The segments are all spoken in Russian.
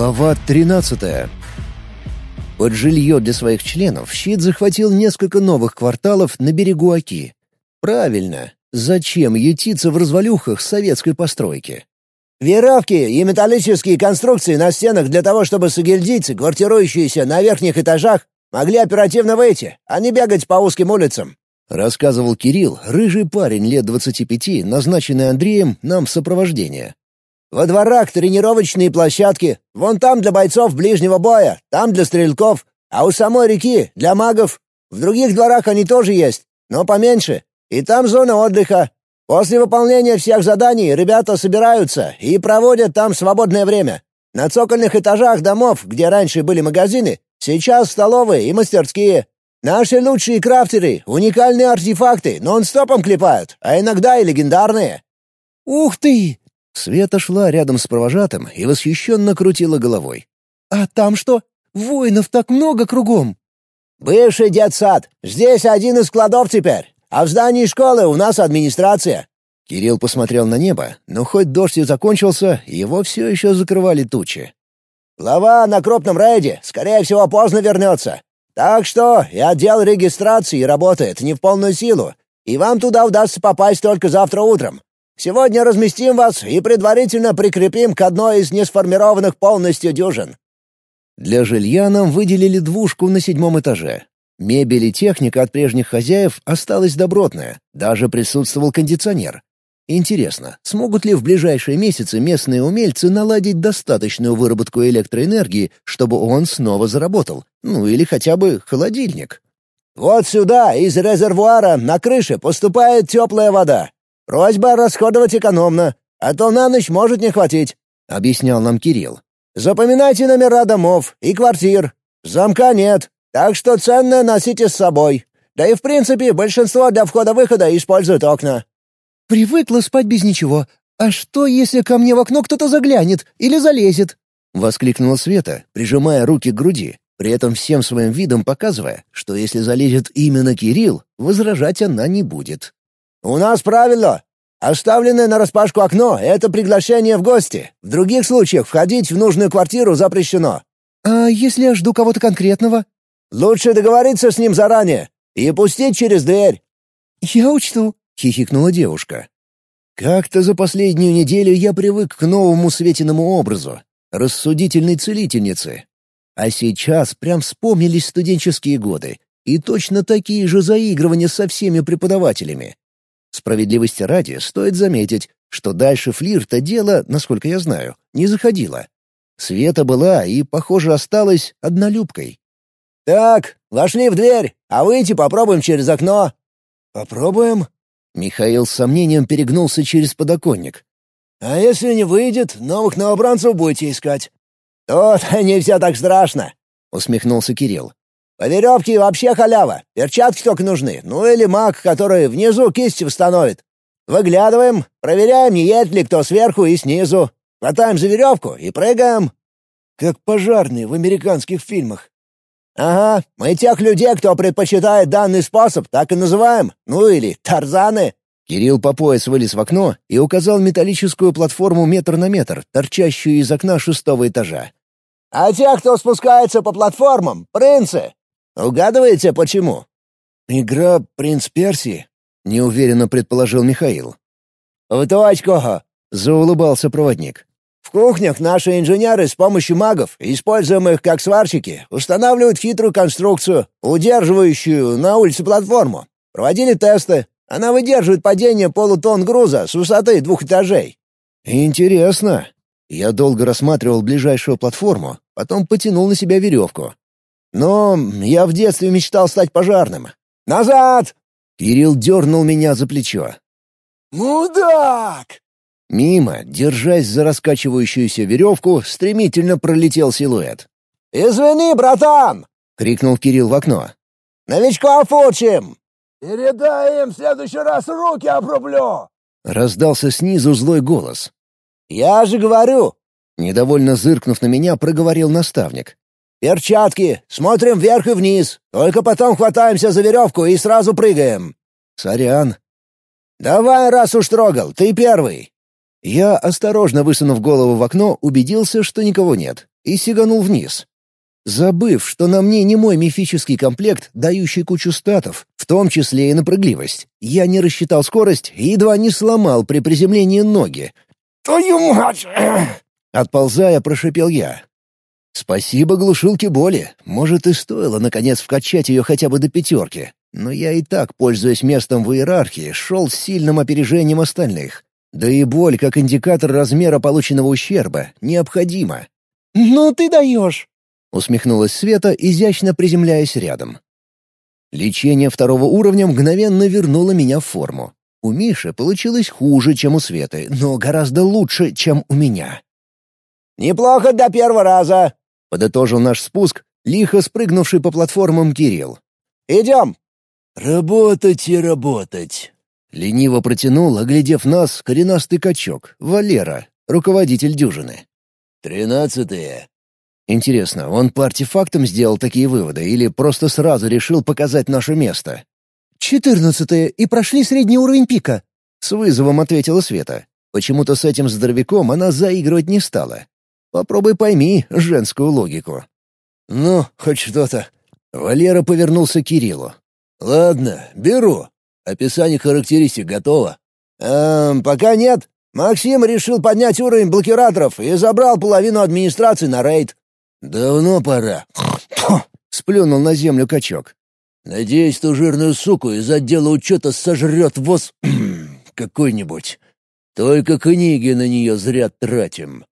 Глава 13. Под жилье для своих членов щит захватил несколько новых кварталов на берегу Оки. Правильно. Зачем ютиться в развалюхах советской постройки? Веревки и металлические конструкции на стенах для того, чтобы сагильдийцы, квартирующиеся на верхних этажах, могли оперативно выйти, а не бегать по узким улицам. Рассказывал Кирилл, рыжий парень лет 25, назначенный Андреем нам в сопровождение. Во дворах тренировочные площадки, вон там для бойцов ближнего боя, там для стрелков, а у самой реки для магов. В других дворах они тоже есть, но поменьше, и там зона отдыха. После выполнения всех заданий ребята собираются и проводят там свободное время. На цокольных этажах домов, где раньше были магазины, сейчас столовые и мастерские. Наши лучшие крафтеры уникальные артефакты нон-стопом клепают, а иногда и легендарные. «Ух ты! Света шла рядом с провожатым и восхищенно крутила головой. «А там что? Воинов так много кругом!» «Бывший детсад. Здесь один из складов теперь. А в здании школы у нас администрация». Кирилл посмотрел на небо, но хоть дождь и закончился, его все еще закрывали тучи. «Глава на крупном рейде, скорее всего, поздно вернется. Так что и отдел регистрации работает не в полную силу, и вам туда удастся попасть только завтра утром. Сегодня разместим вас и предварительно прикрепим к одной из несформированных полностью дюжин». Для жилья нам выделили двушку на седьмом этаже. Мебель и техника от прежних хозяев осталась добротная, даже присутствовал кондиционер. Интересно, смогут ли в ближайшие месяцы местные умельцы наладить достаточную выработку электроэнергии, чтобы он снова заработал? Ну или хотя бы холодильник? «Вот сюда из резервуара на крыше поступает теплая вода. Просьба расходовать экономно, а то на ночь может не хватить», — объяснял нам Кирилл. «Запоминайте номера домов и квартир. Замка нет, так что ценное носите с собой. Да и в принципе большинство для входа-выхода используют окна». «Привыкла спать без ничего. А что, если ко мне в окно кто-то заглянет или залезет?» — воскликнула Света, прижимая руки к груди, при этом всем своим видом показывая, что если залезет именно Кирилл, возражать она не будет. «У нас правило. Оставленное нараспашку окно — это приглашение в гости. В других случаях входить в нужную квартиру запрещено». «А если я жду кого-то конкретного?» «Лучше договориться с ним заранее и пустить через дверь». «Я учту», — хихикнула девушка. «Как-то за последнюю неделю я привык к новому Светиному образу, рассудительной целительницы. А сейчас прям вспомнились студенческие годы и точно такие же заигрывания со всеми преподавателями. Справедливости ради, стоит заметить, что дальше флирта дело, насколько я знаю, не заходило. Света была и, похоже, осталась однолюбкой. «Так, вошли в дверь, а выйти попробуем через окно». «Попробуем?» Михаил с сомнением перегнулся через подоконник. «А если не выйдет, новых новобранцев будете искать». «Тут не все так страшно», — усмехнулся Кирилл. По веревке вообще халява. Перчатки только нужны. Ну или маг, который внизу кисти установит. Выглядываем, проверяем, не едет ли кто сверху и снизу. Хватаем за веревку и прыгаем. Как пожарные в американских фильмах. Ага, мы тех людей, кто предпочитает данный способ, так и называем. Ну или тарзаны. Кирилл по пояс вылез в окно и указал металлическую платформу метр на метр, торчащую из окна шестого этажа. «А те, кто спускается по платформам, принцы, Угадываете, почему?» «Игра «Принц Персии», — неуверенно предположил Михаил. «В точку!» — заулыбался проводник. «В кухнях наши инженеры с помощью магов, используемых как сварщики, устанавливают хитрую конструкцию, удерживающую на улице платформу. Проводили тесты. Она выдерживает падение полутон груза с высоты двух этажей». «Интересно». Я долго рассматривал ближайшую платформу, потом потянул на себя веревку. Но я в детстве мечтал стать пожарным. Назад!» Кирилл дернул меня за плечо. «Мудак!» Мимо, держась за раскачивающуюся веревку, стремительно пролетел силуэт. «Извини, братан!» — крикнул Кирилл в окно. «Новичков учим!» «Передай им в следующий раз руки обрублю!» Раздался снизу злой голос. «Я же говорю!» Недовольно зыркнув на меня, проговорил наставник. «Перчатки! Смотрим вверх и вниз! Только потом хватаемся за веревку и сразу прыгаем!» «Сорян!» «Давай, раз уж трогал, ты первый!» Я, осторожно высунув голову в окно, убедился, что никого нет, и сиганул вниз. Забыв, что на мне не мой мифический комплект, дающий кучу статов, в том числе и на прыгливость, я не рассчитал скорость и едва не сломал при приземлении ноги. «Твою мать!» Отползая, прошипел я. Спасибо глушилке боли. Может, и стоило, наконец, вкачать ее хотя бы до пятерки. Но я и так, пользуясь местом в иерархии, шел с сильным опережением остальных. Да и боль, как индикатор размера полученного ущерба, необходима. «Ну ты даешь!» — усмехнулась Света, изящно приземляясь рядом. Лечение второго уровня мгновенно вернуло меня в форму. У Миши получилось хуже, чем у Светы, но гораздо лучше, чем у меня. «Неплохо до первого раза», — подытожил наш спуск, лихо спрыгнувший по платформам Кирилл. «Идем». «Работать и работать», — лениво протянул, оглядев нас, коренастый качок, Валера, руководитель дюжины. «Тринадцатые». Интересно, он по артефактам сделал такие выводы или просто сразу решил показать наше место? «Четырнадцатые, и прошли средний уровень пика», — с вызовом ответила Света. Почему-то с этим здоровяком она заигрывать не стала. Попробуй пойми женскую логику. «Ну, хоть что-то». Валера повернулся к Кириллу. «Ладно, беру. Описание характеристик готово?» «Эм, пока нет. Максим решил поднять уровень блокираторов и забрал половину администрации на рейд». «Давно пора». Сплюнул на землю качок. «Надеюсь, ту жирную суку из отдела учета сожрет воз какой-нибудь. Только книги на нее зря тратим».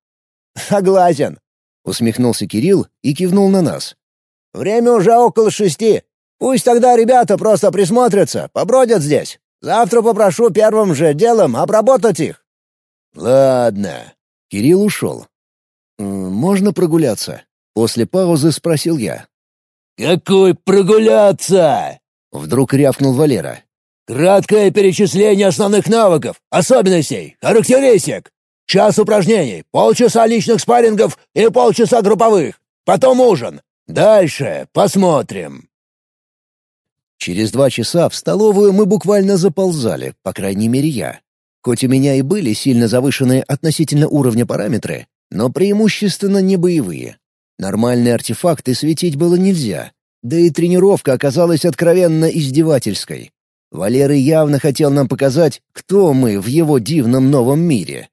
«Согласен», — усмехнулся Кирилл и кивнул на нас. «Время уже около шести. Пусть тогда ребята просто присмотрятся, побродят здесь. Завтра попрошу первым же делом обработать их». «Ладно». Кирилл ушел. «Можно прогуляться?» После паузы спросил я. «Какой прогуляться?» Вдруг рявкнул Валера. «Краткое перечисление основных навыков, особенностей, характеристик. Час упражнений, полчаса личных спаррингов и полчаса групповых. Потом ужин. Дальше посмотрим». Через два часа в столовую мы буквально заползали, по крайней мере я. Хоть у меня и были сильно завышенные относительно уровня параметры, но преимущественно не боевые. Нормальные артефакты светить было нельзя, да и тренировка оказалась откровенно издевательской. Валера явно хотел нам показать, кто мы в его дивном новом мире.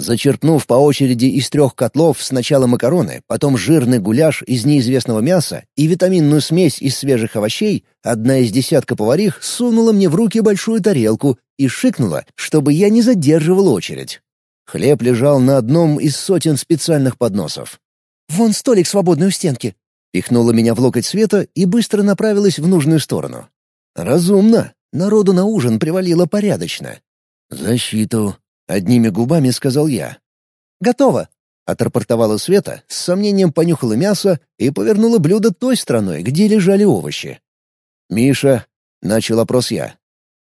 Зачерпнув по очереди из трех котлов сначала макароны, потом жирный гуляш из неизвестного мяса и витаминную смесь из свежих овощей, одна из десятка поварих сунула мне в руки большую тарелку и шикнула, чтобы я не задерживал очередь. Хлеб лежал на одном из сотен специальных подносов. «Вон столик свободный у стенки», — пихнула меня в локоть Света и быстро направилась в нужную сторону. «Разумно. Народу на ужин привалило порядочно». «Защиту», Одними губами сказал я. «Готово», — отрапортовала Света, с сомнением понюхала мясо и повернула блюдо той стороной, где лежали овощи. «Миша», — начал опрос я.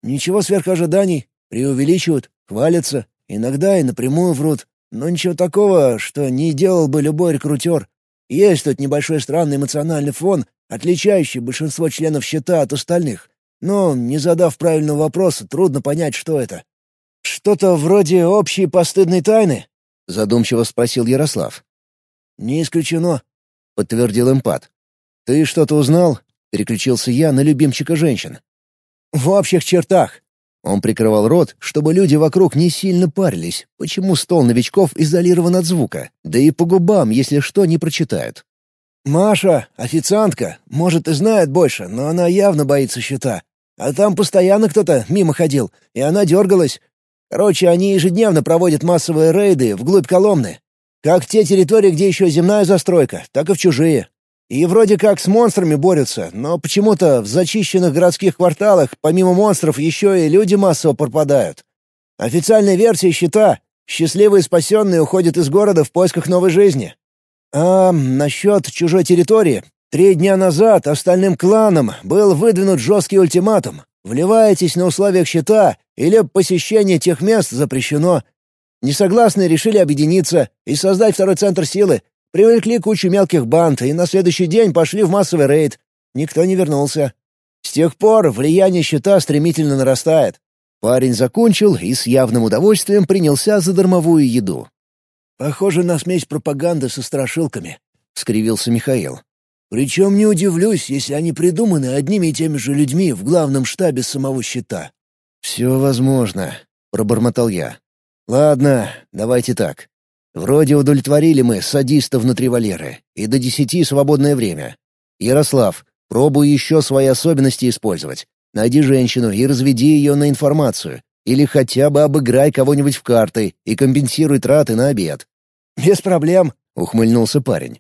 «Ничего сверх ожиданий. Преувеличивают, хвалятся, иногда и напрямую врут. Но ничего такого, что не делал бы любой рекрутер. Есть тут небольшой странный эмоциональный фон, отличающий большинство членов счета от остальных. Но, не задав правильного вопроса, трудно понять, что это. «Что-то вроде общей постыдной тайны?» — задумчиво спросил Ярослав. «Не исключено», — подтвердил эмпат. «Ты что-то узнал?» — переключился я на любимчика женщин. «В общих чертах». Он прикрывал рот, чтобы люди вокруг не сильно парились, почему стол новичков изолирован от звука, да и по губам, если что, не прочитают. «Маша, официантка, может, и знает больше, но она явно боится счета. А там постоянно кто-то мимо ходил, и она дергалась. Короче, они ежедневно проводят массовые рейды вглубь Коломны. Как в те территории, где еще земная застройка, так и в чужие. И вроде как с монстрами борются, но почему-то в зачищенных городских кварталах помимо монстров еще и люди массово пропадают. Официальная версия счета — счастливые спасенные уходят из города в поисках новой жизни. А насчет чужой территории. Три дня назад остальным кланам был выдвинут жесткий ультиматум. Вливаетесь на условиях счета, или посещение тех мест запрещено. Несогласные решили объединиться и создать второй центр силы, привлекли кучу мелких банд и на следующий день пошли в массовый рейд. Никто не вернулся. С тех пор влияние щита стремительно нарастает. Парень закончил и с явным удовольствием принялся за дармовую еду. «Похоже на смесь пропаганды со страшилками», — скривился Михаил. «Причем не удивлюсь, если они придуманы одними и теми же людьми в главном штабе самого щита». «Все возможно», — пробормотал я. «Ладно, давайте так. Вроде удовлетворили мы садиста внутри Валеры, и до десяти свободное время. Ярослав, пробуй еще свои особенности использовать. Найди женщину и разведи ее на информацию. Или хотя бы обыграй кого-нибудь в карты и компенсируй траты на обед. «Без проблем», — ухмыльнулся парень.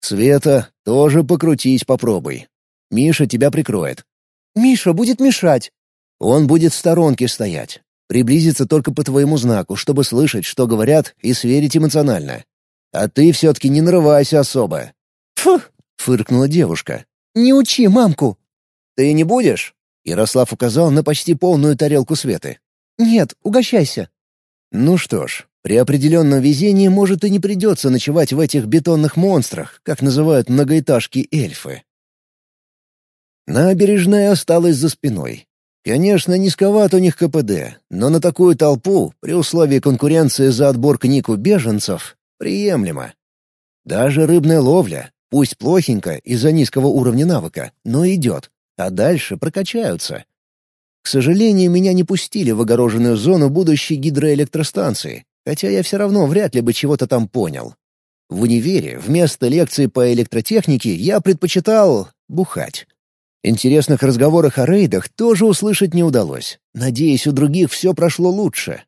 «Света, тоже покрутись попробуй. Миша тебя прикроет». «Миша будет мешать». «Он будет в сторонке стоять. Приблизиться только по твоему знаку, чтобы слышать, что говорят, и сверить эмоционально. А ты все-таки не нарывайся особо». «Фу!» — фыркнула девушка. «Не учи мамку». «Ты не будешь?» — Ярослав указал на почти полную тарелку Светы. «Нет, угощайся». «Ну что ж, при определенном везении, может, и не придется ночевать в этих бетонных монстрах, как называют многоэтажки эльфы. Набережная осталась за спиной. Конечно, низковат у них КПД, но на такую толпу, при условии конкуренции за отбор книг у беженцев, приемлемо. Даже рыбная ловля, пусть плохенько из-за низкого уровня навыка, но идет, а дальше прокачаются. К сожалению, меня не пустили в огороженную зону будущей гидроэлектростанции, хотя я все равно вряд ли бы чего-то там понял. В универе вместо лекции по электротехнике я предпочитал бухать. Интересных разговоров о рейдах тоже услышать не удалось. Надеюсь, у других все прошло лучше.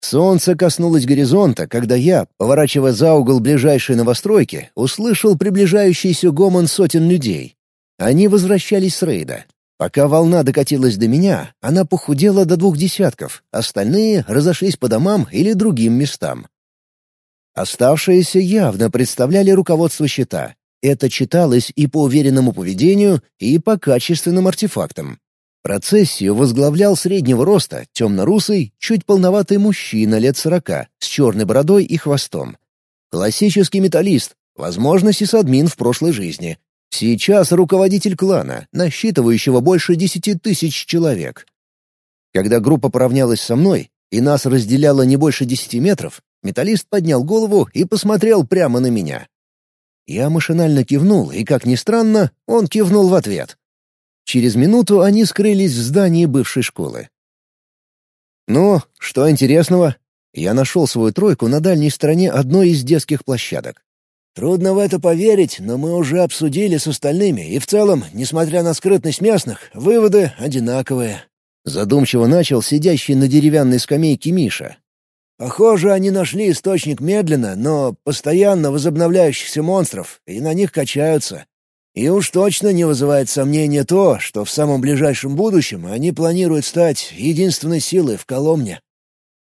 Солнце коснулось горизонта, когда я, поворачивая за угол ближайшей новостройки, услышал приближающийся гомон сотен людей. Они возвращались с рейда. Пока волна докатилась до меня, она похудела до двух десятков, остальные разошлись по домам или другим местам. Оставшиеся явно представляли руководство щита. Это читалось и по уверенному поведению, и по качественным артефактам. Процессию возглавлял среднего роста, темно-русый, чуть полноватый мужчина лет сорока, с черной бородой и хвостом. Классический металлист, возможно, сисадмин в прошлой жизни, Сейчас руководитель клана, насчитывающего больше десяти тысяч человек. Когда группа поравнялась со мной, и нас разделяло не больше десяти метров, металлист поднял голову и посмотрел прямо на меня. Я машинально кивнул, и, как ни странно, он кивнул в ответ. Через минуту они скрылись в здании бывшей школы. «Ну, что интересного?» Я нашел свою тройку на дальней стороне одной из детских площадок. Трудно в это поверить, но мы уже обсудили с остальными, и в целом, несмотря на скрытность местных, выводы одинаковые. Задумчиво начал сидящий на деревянной скамейке Миша. Похоже, они нашли источник медленно, но постоянно возобновляющихся монстров, и на них качаются. И уж точно не вызывает сомнения то, что в самом ближайшем будущем они планируют стать единственной силой в Коломне.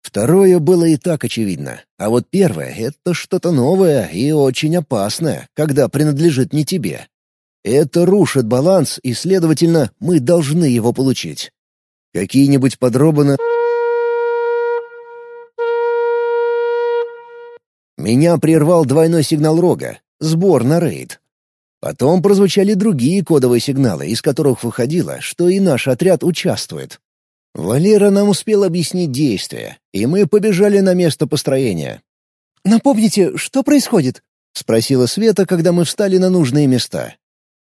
Второе было и так очевидно, а вот первое — это что-то новое и очень опасное, когда принадлежит не тебе. Это рушит баланс, и, следовательно, мы должны его получить. Какие-нибудь подробно... Меня прервал двойной сигнал рога, сбор на рейд. Потом прозвучали другие кодовые сигналы, из которых выходило, что и наш отряд участвует. Валера нам успел объяснить действия, и мы побежали на место построения. «Напомните, что происходит?» — спросила Света, когда мы встали на нужные места.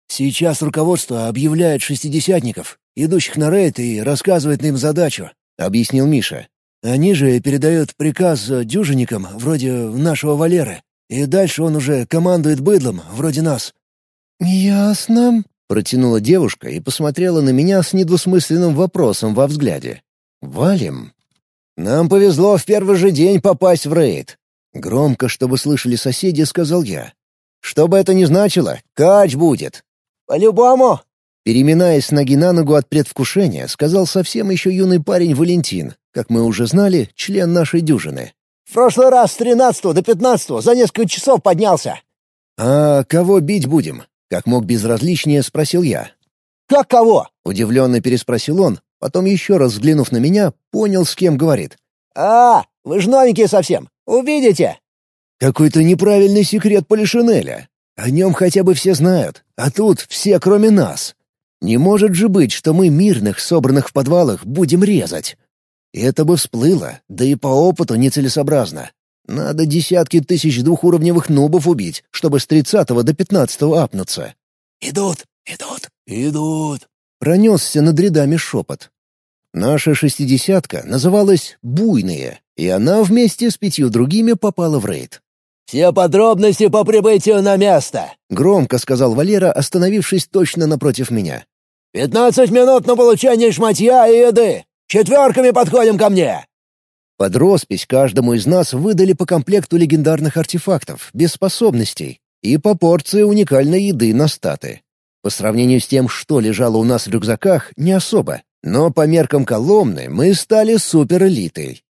«Сейчас руководство объявляет шестидесятников, идущих на рейд, и рассказывает им задачу», — объяснил Миша. «Они же передают приказ дюжинникам, вроде нашего Валеры, и дальше он уже командует быдлом, вроде нас». «Ясно», Протянула девушка и посмотрела на меня с недвусмысленным вопросом во взгляде. «Валим?» «Нам повезло в первый же день попасть в рейд». Громко, чтобы слышали соседи, сказал я. «Что бы это ни значило, кач будет». «По-любому!» Переминаясь с ноги на ногу от предвкушения, сказал совсем еще юный парень Валентин, как мы уже знали, член нашей дюжины. «В прошлый раз с тринадцатого до пятнадцатого за несколько часов поднялся». «А кого бить будем?» Как мог безразличнее, спросил я. «Как кого?» — удивленно переспросил он, потом еще раз взглянув на меня, понял, с кем говорит. «А, вы же новенькие совсем. Увидите!» «Какой-то неправильный секрет Полишинеля. О нем хотя бы все знают, а тут все, кроме нас. Не может же быть, что мы мирных, собранных в подвалах, будем резать. Это бы всплыло, да и по опыту нецелесообразно. Надо десятки тысяч двухуровневых нубов убить, чтобы с тридцатого до пятнадцатого апнуться. «Идут, идут, идут!» Пронесся над рядами шепот. Наша шестидесятка называлась «Буйные», и она вместе с пятью другими попала в рейд. «Все подробности по прибытию на место!» — громко сказал Валера, остановившись точно напротив меня. «Пятнадцать минут на получение шматья и еды! Четверками подходим ко мне!» Под роспись каждому из нас выдали по комплекту легендарных артефактов, без способностей, и по порции уникальной еды на статы. По сравнению с тем, что лежало у нас в рюкзаках, не особо, но по меркам Коломны мы стали суперэлитой.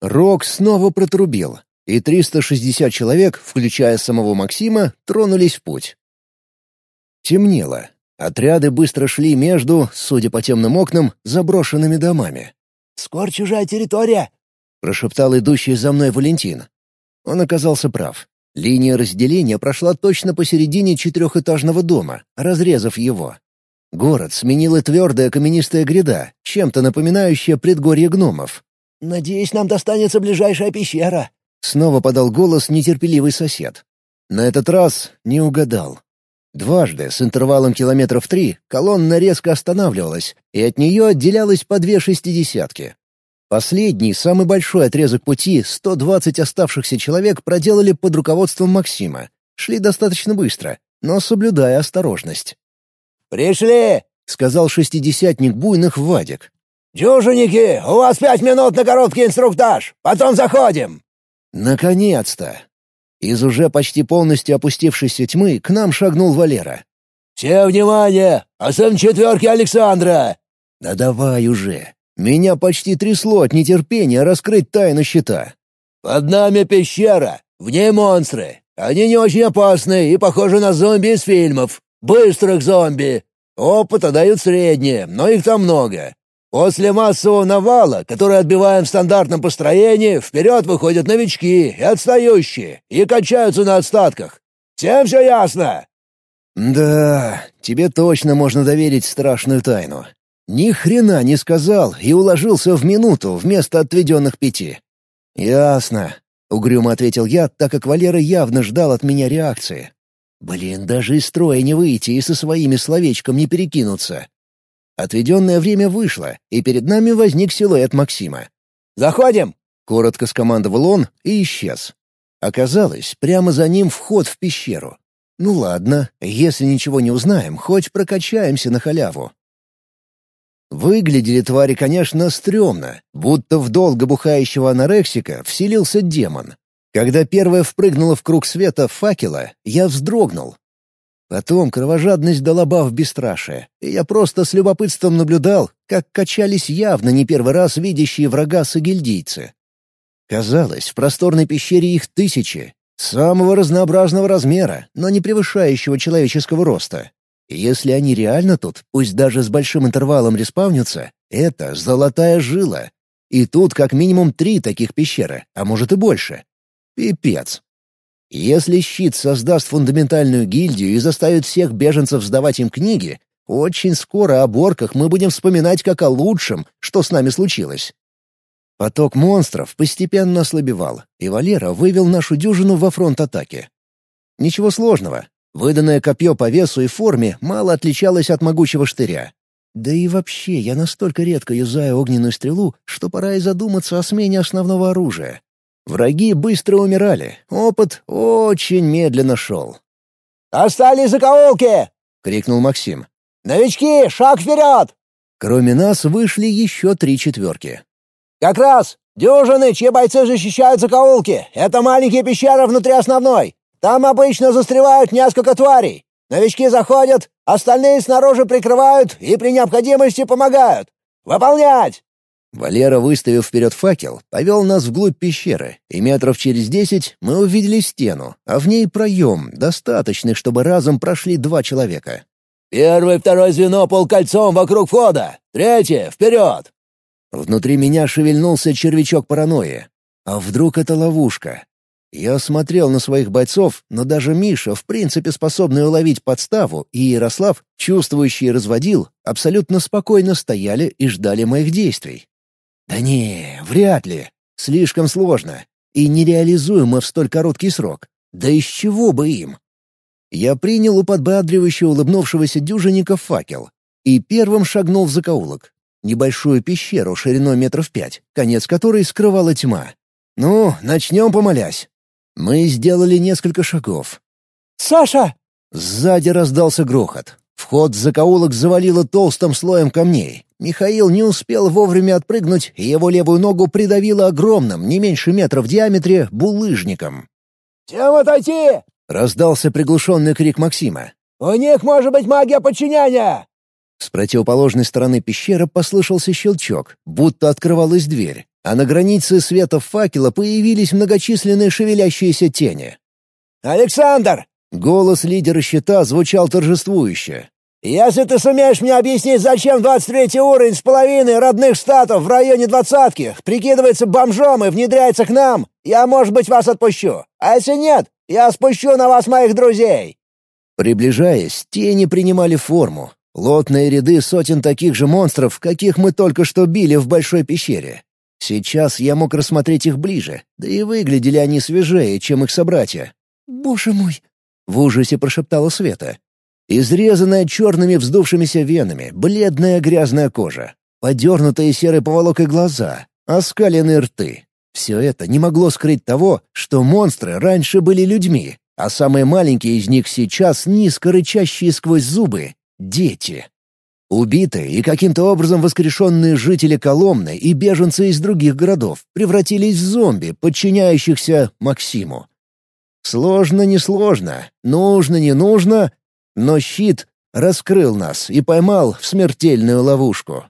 Рок снова протрубил, и 360 человек, включая самого Максима, тронулись в путь. Темнело. Отряды быстро шли между, судя по темным окнам, заброшенными домами. «Скоро чужая территория!» — прошептал идущий за мной Валентин. Он оказался прав. Линия разделения прошла точно посередине четырехэтажного дома, разрезав его. Город сменила твердая каменистая гряда, чем-то напоминающая предгорье гномов. «Надеюсь, нам достанется ближайшая пещера», — снова подал голос нетерпеливый сосед. На этот раз не угадал. Дважды, с интервалом километров три, колонна резко останавливалась, и от нее отделялось по две шестидесятки. Последний, самый большой отрезок пути, 120 оставшихся человек проделали под руководством Максима. Шли достаточно быстро, но соблюдая осторожность. «Пришли!» — сказал шестидесятник буйных Вадик. «Дюжинники, у вас пять минут на короткий инструктаж, потом заходим!» «Наконец-то!» Из уже почти полностью опустившейся тьмы к нам шагнул Валера. «Все внимание! Особенно четверки Александра!» «Да давай уже! Меня почти трясло от нетерпения раскрыть тайну щита!» «Под нами пещера, в ней монстры. Они не очень опасны и похожи на зомби из фильмов. Быстрых зомби. Опыта дают средние, но их там много. После массового навала, который отбиваем в стандартном построении, вперед выходят новички и отстающие, и качаются на остатках. Всем все ясно?» «Да, тебе точно можно доверить страшную тайну. Ни хрена не сказал и уложился в минуту вместо отведенных пяти». «Ясно», — угрюмо ответил я, так как Валера явно ждал от меня реакции. «Блин, даже из строя не выйти и со своими словечком не перекинуться. Отведенное время вышло, и перед нами возник силуэт Максима. «Заходим!» — коротко скомандовал он и исчез. Оказалось, прямо за ним вход в пещеру. Ну ладно, если ничего не узнаем, хоть прокачаемся на халяву. Выглядели твари, конечно, стрёмно, будто в долго бухающего анорексика вселился демон. Когда первая впрыгнула в круг света факела, я вздрогнул, Потом кровожадность дала баф бесстрашия, и я просто с любопытством наблюдал, как качались явно не первый раз видящие врага сагильдийцы. Казалось, в просторной пещере их тысячи, самого разнообразного размера, но не превышающего человеческого роста. И если они реально тут, пусть даже с большим интервалом респавнятся, это золотая жила. И тут как минимум три таких пещеры, а может и больше. Пипец. Если щит создаст фундаментальную гильдию и заставит всех беженцев сдавать им книги, очень скоро о борках мы будем вспоминать как о лучшем, что с нами случилось. Поток монстров постепенно ослабевал, и Валера вывел нашу дюжину во фронт атаки. Ничего сложного. Выданное копье по весу и форме мало отличалось от могучего штыря. Да и вообще, я настолько редко юзаю огненную стрелу, что пора и задуматься о смене основного оружия. Враги быстро умирали, опыт очень медленно шел. «Остались закоулки!» — крикнул Максим. «Новички, шаг вперед!» Кроме нас вышли еще три четверки. «Как раз! Дюжины, чьи бойцы защищают закоулки! Это маленькие пещеры внутри основной! Там обычно застревают несколько тварей! Новички заходят, остальные снаружи прикрывают и при необходимости помогают! Выполнять!» Валера, выставив вперед факел, повел нас вглубь пещеры, и метров через десять мы увидели стену, а в ней проем, достаточный, чтобы разом прошли два человека. «Первое второе звено полкольцом вокруг входа! Третье — вперед!» Внутри меня шевельнулся червячок паранойи. А вдруг это ловушка? Я смотрел на своих бойцов, но даже Миша, в принципе способный уловить подставу, и Ярослав, чувствующий разводил, абсолютно спокойно стояли и ждали моих действий. Да не, вряд ли. Слишком сложно. И нереализуемо в столь короткий срок. Да из чего бы им? Я принял у подбадривающе улыбнувшегося дюжинника факел и первым шагнул в закоулок. Небольшую пещеру шириной метров пять, конец которой скрывала тьма. «Ну, начнем помолясь». Мы сделали несколько шагов. «Саша!» Сзади раздался грохот. Вход в закоулок завалило толстым слоем камней. Михаил не успел вовремя отпрыгнуть, и его левую ногу придавило огромным, не меньше метра в диаметре, булыжником. «Всем отойти!» — раздался приглушенный крик Максима. «У них может быть магия подчинения!» С противоположной стороны пещеры послышался щелчок, будто открывалась дверь, а на границе света факела появились многочисленные шевелящиеся тени. «Александр!» — голос лидера щита звучал торжествующе. «Если ты сумеешь мне объяснить, зачем 23 уровень с половиной родных статов в районе двадцатки прикидывается бомжом и внедряется к нам, я, может быть, вас отпущу. А если нет, я спущу на вас моих друзей!» Приближаясь, тени принимали форму. Лотные ряды сотен таких же монстров, каких мы только что били в большой пещере. Сейчас я мог рассмотреть их ближе, да и выглядели они свежее, чем их собратья. «Боже мой!» — в ужасе прошептала Света. Изрезанная черными вздувшимися венами, бледная грязная кожа, подернутые серой поволокой глаза, оскаленные рты. Все это не могло скрыть того, что монстры раньше были людьми, а самые маленькие из них сейчас низко рычащие сквозь зубы — дети. Убитые и каким-то образом воскрешенные жители Коломны и беженцы из других городов превратились в зомби, подчиняющихся Максиму. Сложно, не сложно, нужно, не нужно, но щит раскрыл нас и поймал в смертельную ловушку.